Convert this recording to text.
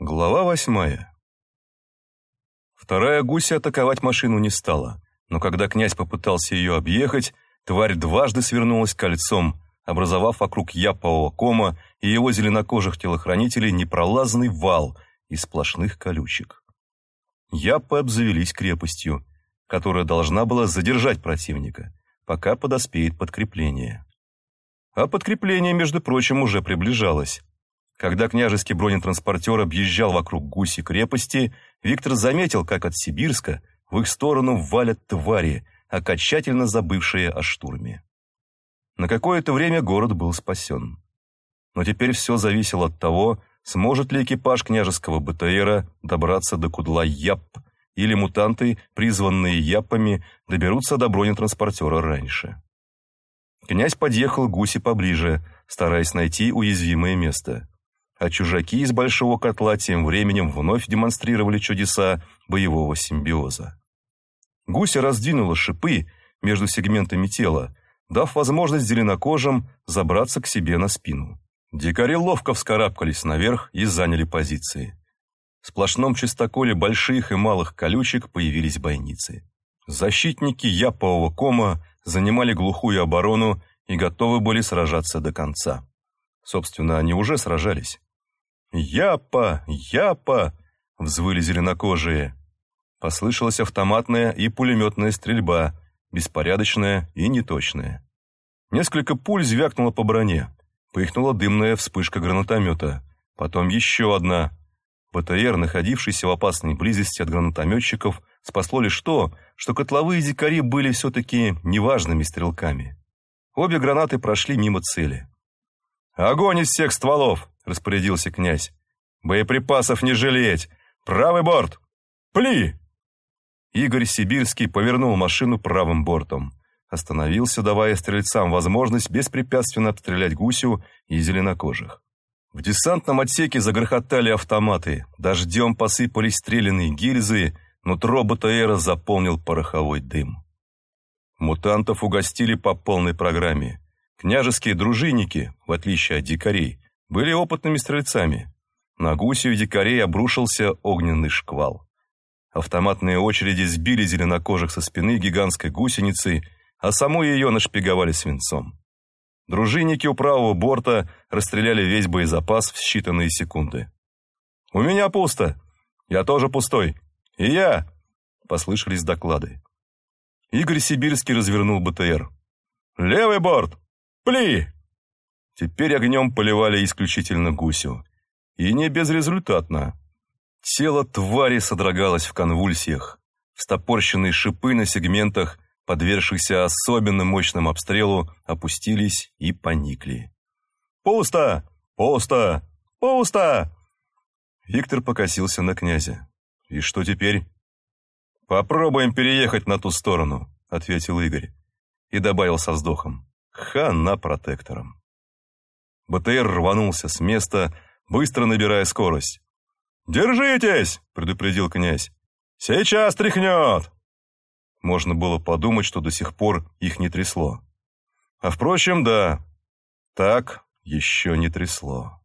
Глава восьмая. Вторая гуся атаковать машину не стала, но когда князь попытался ее объехать, тварь дважды свернулась кольцом, образовав вокруг япового кома и его зеленокожих телохранителей непролазный вал из сплошных колючек. Япы обзавелись крепостью, которая должна была задержать противника, пока подоспеет подкрепление. А подкрепление, между прочим, уже приближалось. Когда княжеский бронетранспортер объезжал вокруг гуси крепости, Виктор заметил, как от Сибирска в их сторону валят твари, окончательно забывшие о штурме. На какое-то время город был спасен. Но теперь все зависело от того, сможет ли экипаж княжеского БТРа добраться до кудла Яп, или мутанты, призванные Япами, доберутся до бронетранспортера раньше. Князь подъехал к гуси поближе, стараясь найти уязвимое место. А чужаки из большого котла тем временем вновь демонстрировали чудеса боевого симбиоза. Гуся раздвинула шипы между сегментами тела, дав возможность зеленокожим забраться к себе на спину. Дикари ловко вскарабкались наверх и заняли позиции. В сплошном чистоколе больших и малых колючек появились бойницы. Защитники япового кома занимали глухую оборону и готовы были сражаться до конца. Собственно, они уже сражались. «Япа! Япа!» — взвыли зеленокожие. Послышалась автоматная и пулеметная стрельба, беспорядочная и неточная. Несколько пуль звякнуло по броне. Пыхнула дымная вспышка гранатомета. Потом еще одна. БТР, находившийся в опасной близости от гранатометчиков, спасло лишь то, что котловые дикари были все-таки неважными стрелками. Обе гранаты прошли мимо цели. «Огонь из всех стволов!» — распорядился князь. «Боеприпасов не жалеть! Правый борт! Пли!» Игорь Сибирский повернул машину правым бортом. Остановился, давая стрельцам возможность беспрепятственно обстрелять гусю и зеленокожих. В десантном отсеке загрохотали автоматы, дождем посыпались стрелянные гильзы, нутро БТРа заполнил пороховой дым. Мутантов угостили по полной программе. Княжеские дружинники, в отличие от дикарей, были опытными стрельцами. На гусю и дикарей обрушился огненный шквал. Автоматные очереди сбили зеленокожих со спины гигантской гусеницы, а саму ее нашпиговали свинцом. Дружинники у правого борта расстреляли весь боезапас в считанные секунды. «У меня пусто! Я тоже пустой! И я!» — послышались доклады. Игорь Сибирский развернул БТР. «Левый борт! Пли!» Теперь огнем поливали исключительно гусю. И не безрезультатно. Тело твари содрогалось в конвульсиях. Встопорщенные шипы на сегментах подвергшихся особенно мощному обстрелу, опустились и поникли. «Пусто! Пусто! Пусто!» Виктор покосился на князя. «И что теперь?» «Попробуем переехать на ту сторону», — ответил Игорь. И добавил со вздохом. «Хана протектором». БТР рванулся с места, быстро набирая скорость. «Держитесь!» — предупредил князь. «Сейчас тряхнет!» Можно было подумать, что до сих пор их не трясло. А впрочем, да, так еще не трясло.